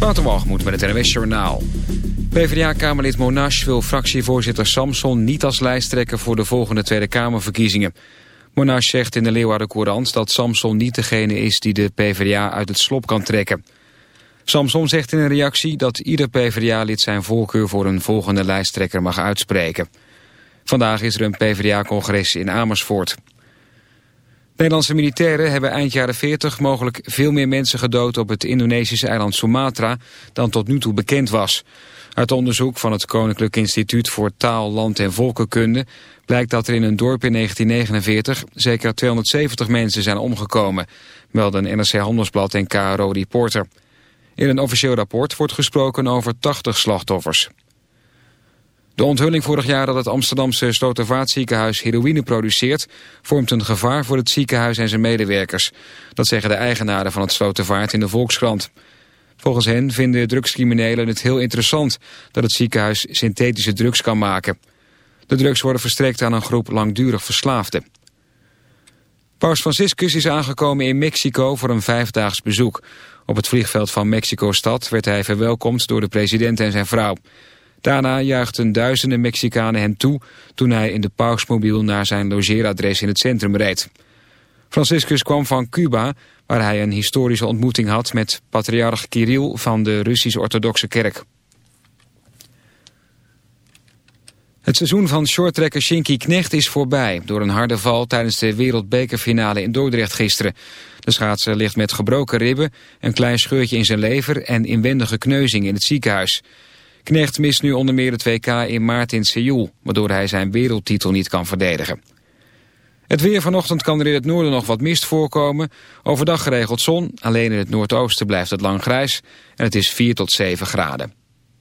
Waterwalgemoed met het NWS Journaal. PvdA-kamerlid Monash wil fractievoorzitter Samson niet als lijsttrekker voor de volgende Tweede Kamerverkiezingen. Monash zegt in de Leeuwarden Courant dat Samson niet degene is die de PvdA uit het slop kan trekken. Samson zegt in een reactie dat ieder PvdA-lid zijn voorkeur voor een volgende lijsttrekker mag uitspreken. Vandaag is er een PvdA-congres in Amersfoort. Nederlandse militairen hebben eind jaren 40 mogelijk veel meer mensen gedood op het Indonesische eiland Sumatra dan tot nu toe bekend was. Uit onderzoek van het Koninklijk Instituut voor Taal, Land en Volkenkunde blijkt dat er in een dorp in 1949 zeker 270 mensen zijn omgekomen, melden NRC Handelsblad en KRO Reporter. In een officieel rapport wordt gesproken over 80 slachtoffers. De onthulling vorig jaar dat het Amsterdamse Slotervaartziekenhuis heroïne produceert... vormt een gevaar voor het ziekenhuis en zijn medewerkers. Dat zeggen de eigenaren van het Slotervaart in de Volkskrant. Volgens hen vinden drugscriminelen het heel interessant... dat het ziekenhuis synthetische drugs kan maken. De drugs worden verstrekt aan een groep langdurig verslaafden. Paus Franciscus is aangekomen in Mexico voor een vijfdaags bezoek. Op het vliegveld van Mexico-stad werd hij verwelkomd door de president en zijn vrouw... Daarna juichten duizenden Mexicanen hem toe toen hij in de pausmobiel naar zijn logeeradres in het centrum reed. Franciscus kwam van Cuba, waar hij een historische ontmoeting had met patriarch Kirill van de Russisch-Orthodoxe Kerk. Het seizoen van shorttrekker Shinky Knecht is voorbij... door een harde val tijdens de wereldbekerfinale in Dordrecht gisteren. De schaatser ligt met gebroken ribben, een klein scheurtje in zijn lever... en inwendige kneuzing in het ziekenhuis. Knecht mist nu onder meer het WK in maart in Seoul, waardoor hij zijn wereldtitel niet kan verdedigen. Het weer vanochtend kan er in het noorden nog wat mist voorkomen. Overdag geregeld zon, alleen in het noordoosten blijft het lang grijs. En het is 4 tot 7 graden.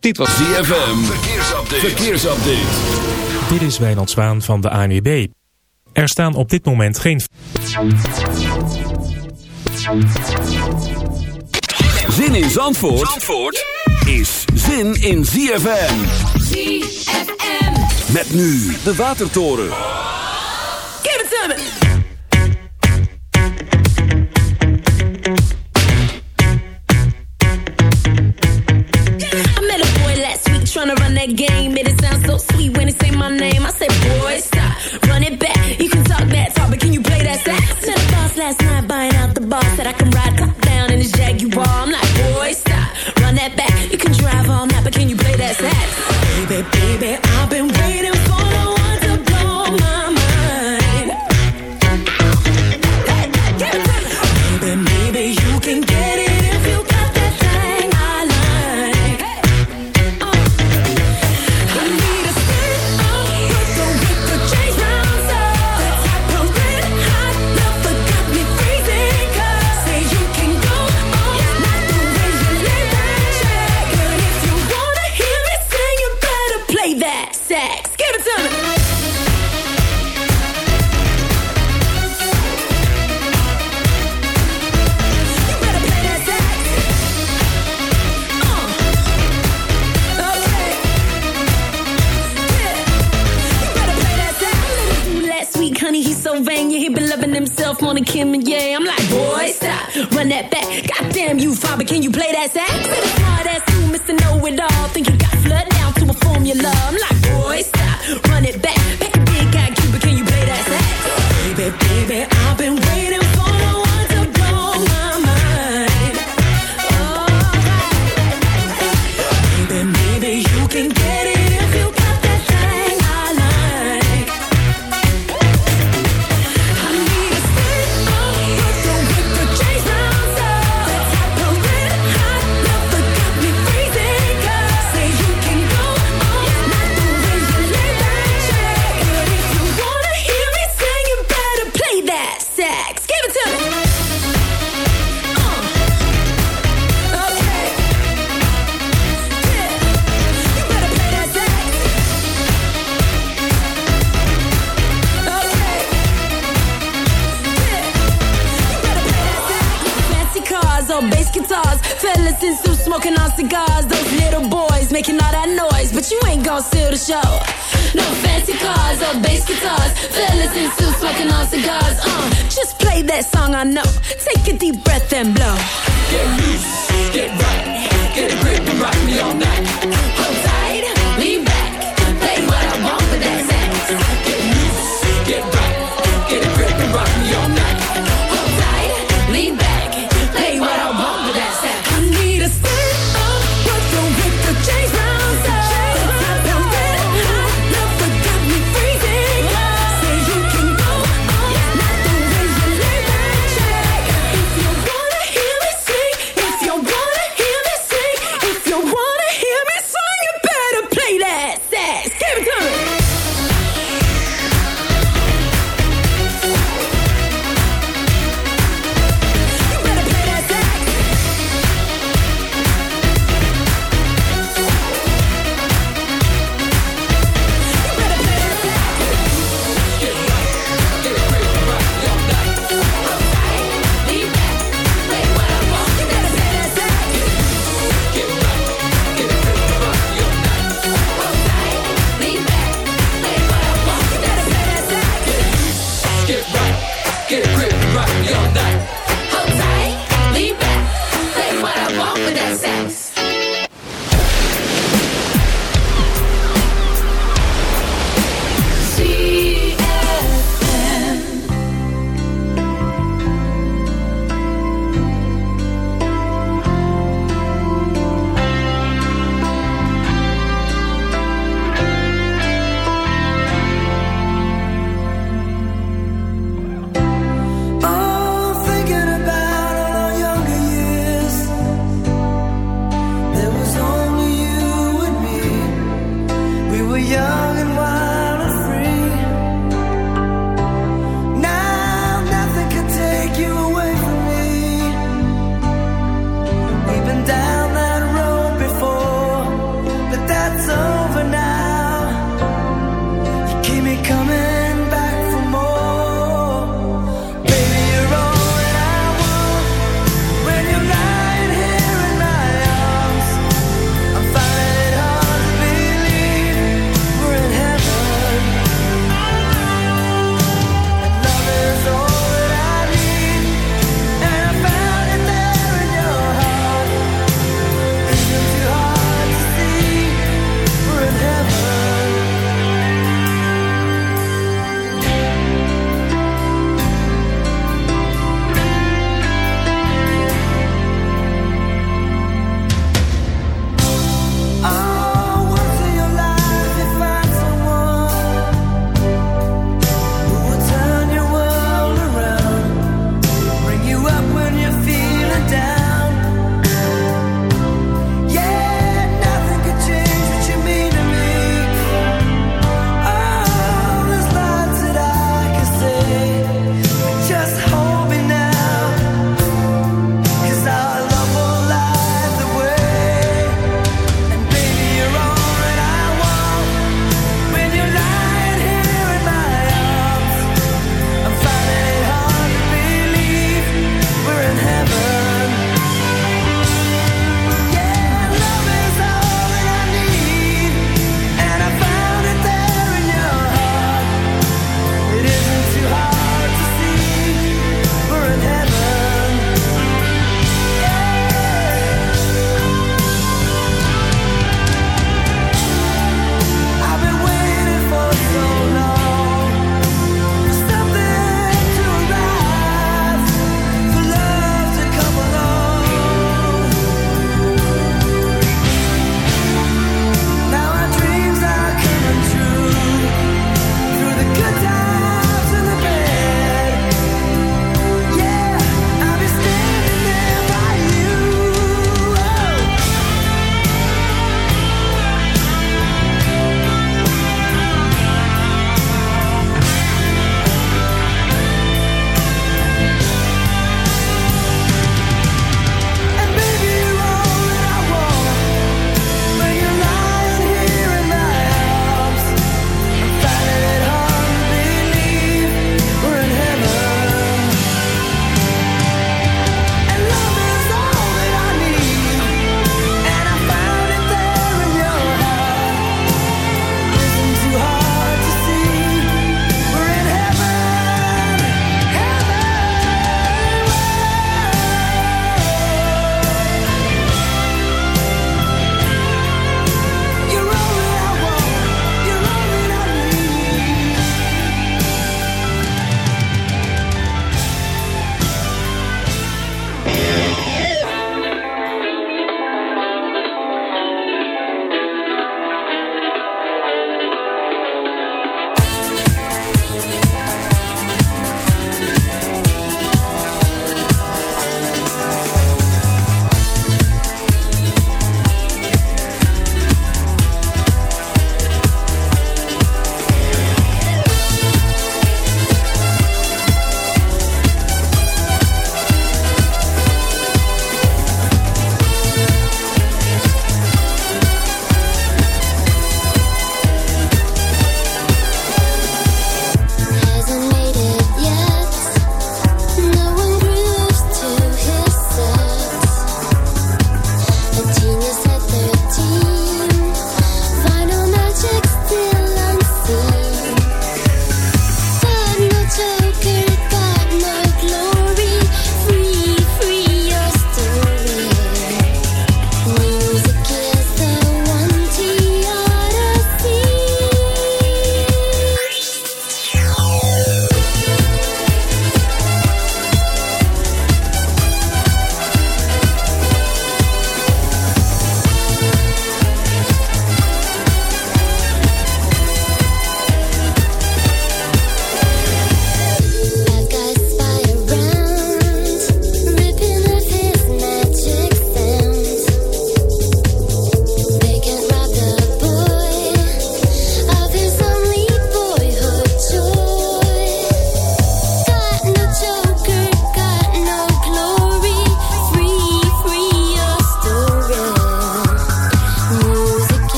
Dit was ZFM, verkeersupdate. verkeersupdate. Dit is Wijnald Zwaan van de ANWB. Er staan op dit moment geen... Zin in Zandvoort? Zandvoort? Is zin in ZFM. ZFM. Met nu de Watertoren. Give it to me. I met a boy last week trying to run that game. Made it sound so sweet when he say my name. I said, boy, stop, run it back. You can talk that talk, but can you play that sax? Baby, baby. Run that back. Goddamn you, father, can you play that sax? Smart ass you, Mr. Know It All. Think you got flood down to a formula. I'm like, that song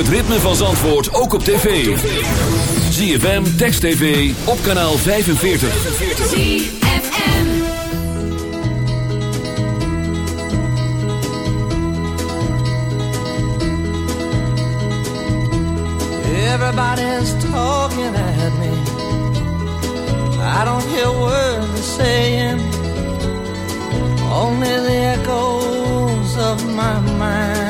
Het ritme van Zandvoort ook op tv. ZFM, Text TV, op kanaal 45. ZFM Everybody's talking at me I don't hear words they're saying Only the echoes of my mind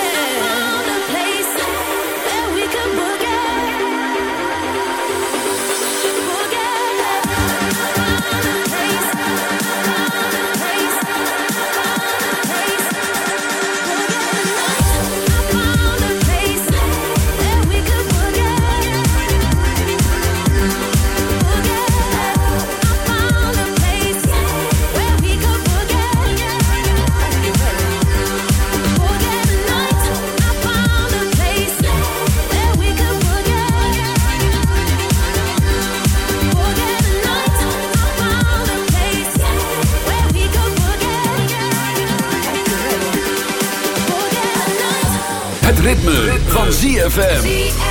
ZFM.